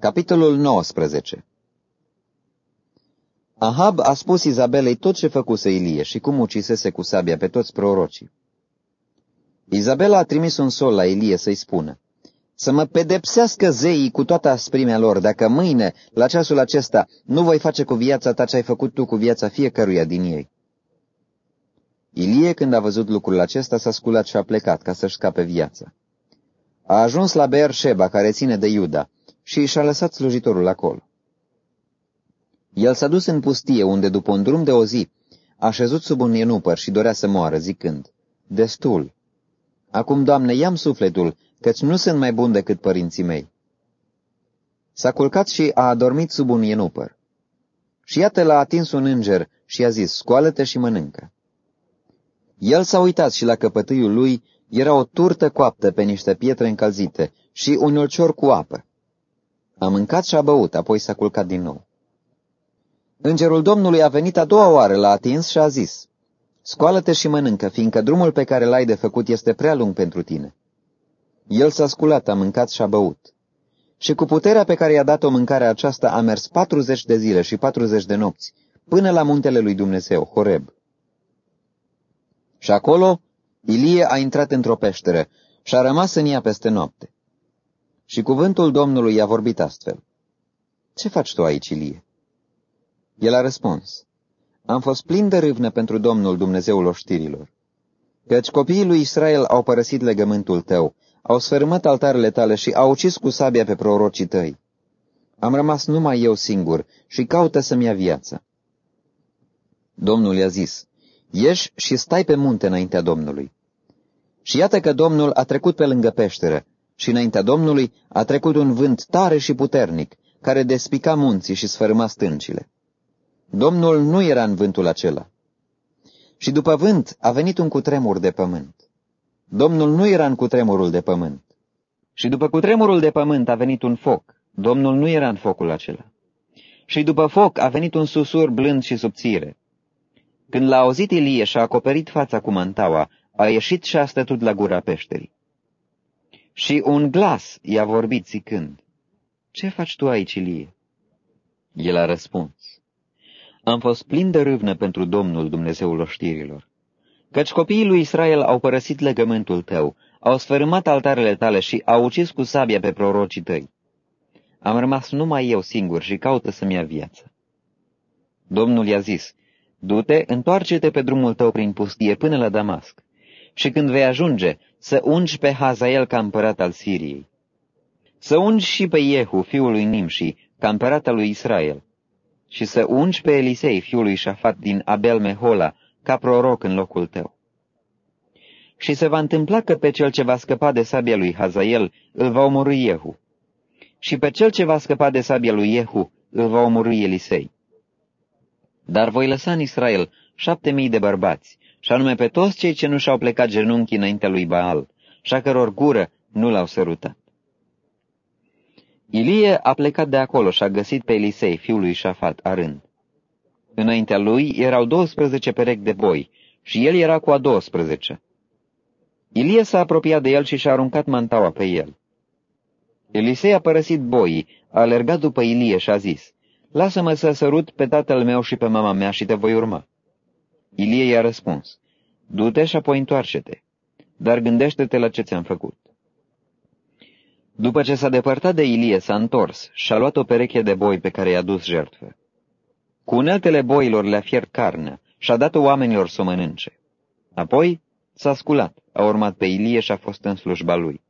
Capitolul 19 Ahab a spus Izabelei tot ce făcuse Ilie și cum ucisese cu sabia pe toți prorocii. Izabela a trimis un sol la Ilie să-i spună, Să mă pedepsească zeii cu toată asprimea lor, dacă mâine, la ceasul acesta, nu voi face cu viața ta ce ai făcut tu cu viața fiecăruia din ei. Ilie, când a văzut lucrul acesta, s-a sculat și a plecat ca să-și scape viața. A ajuns la Beersheba, care ține de Iuda, și și-a lăsat slujitorul acolo. El s-a dus în pustie, unde, după un drum de o zi, a șezut sub un ienupăr și dorea să moară, zicând, Destul! Acum, Doamne, ia sufletul, căci nu sunt mai bun decât părinții mei. S-a culcat și a adormit sub un ienupăr. Și iată l-a atins un înger și i-a zis, scoală-te și mănâncă. El s-a uitat și la căpătâiul lui era o turtă coaptă pe niște pietre încălzite și un ulcior cu apă. A mâncat și a băut, apoi s-a culcat din nou. Îngerul Domnului a venit a doua oară, l-a atins și a zis, Scoală-te și mănâncă, fiindcă drumul pe care l-ai de făcut este prea lung pentru tine. El s-a sculat, a mâncat și a băut. Și cu puterea pe care i-a dat-o mâncarea aceasta a mers patruzeci de zile și patruzeci de nopți, până la muntele lui Dumnezeu, Horeb. Și acolo Ilie a intrat într-o peșteră și a rămas în ea peste noapte. Și cuvântul Domnului i-a vorbit astfel. Ce faci tu aici, Ilie? El a răspuns. Am fost plin de râvnă pentru Domnul Dumnezeul oștirilor. Căci copiii lui Israel au părăsit legământul tău, au sfărâmat altarele tale și au ucis cu sabia pe prorocii tăi. Am rămas numai eu singur și caută să-mi ia viața. Domnul i-a zis, ieși și stai pe munte înaintea Domnului. Și iată că Domnul a trecut pe lângă peșteră și înaintea Domnului a trecut un vânt tare și puternic, care despica munții și sfărâma stâncile. Domnul nu era în vântul acela. Și după vânt a venit un cutremur de pământ. Domnul nu era în cutremurul de pământ. Și după cutremurul de pământ a venit un foc. Domnul nu era în focul acela. Și după foc a venit un susur blând și subțire. Când l-a auzit Ilie și a acoperit fața cu mantaua, a ieșit și a stătut la gura peșterii. Și un glas i-a vorbit zicând, Ce faci tu aici, Ilie? El a răspuns, Am fost plin de râvnă pentru Domnul Dumnezeul oștirilor, căci copiii lui Israel au părăsit legământul tău, au sfărâmat altarele tale și au ucis cu sabia pe prorocii tăi. Am rămas numai eu singur și caută să-mi ia viață. Domnul i-a zis, Du-te, întoarce-te pe drumul tău prin pustie până la Damasc și când vei ajunge, să ungi pe Hazael ca împărat al Siriei. Să ungi și pe Jehu, fiul lui Nimși, ca împărat al lui Israel. Și să ungi pe Elisei, fiul lui Șafat din Abel Mehola, ca proroc în locul tău. Și se va întâmpla că pe cel ce va scăpa de sabia lui Hazael îl va omorâ Jehu. Și pe cel ce va scăpa de sabia lui Jehu îl va omorâ Elisei. Dar voi lăsa în Israel șapte mii de bărbați, și anume pe toți cei ce nu și-au plecat genunchii înaintea lui Baal, și a căror gură nu l-au sărutat. Ilie a plecat de acolo și a găsit pe Elisei, fiul lui Șafat, arând. Înaintea lui erau 12 perechi de boi și el era cu a 12. Ilie s-a apropiat de el și și-a aruncat mantaua pe el. Elisei a părăsit boii, a alergat după Ilie și a zis, Lasă-mă să sărut pe tatăl meu și pe mama mea și te voi urma. Ilie i-a răspuns, Du-te și apoi întoarce-te, dar gândește-te la ce ți-am făcut. După ce s-a depărtat de Ilie, s-a întors și a luat o pereche de boi pe care i-a dus jertfă. Cu uneltele boilor le-a fiert carnea și a dat-o oamenilor să o mănânce. Apoi s-a sculat, a urmat pe Ilie și a fost în slujba lui.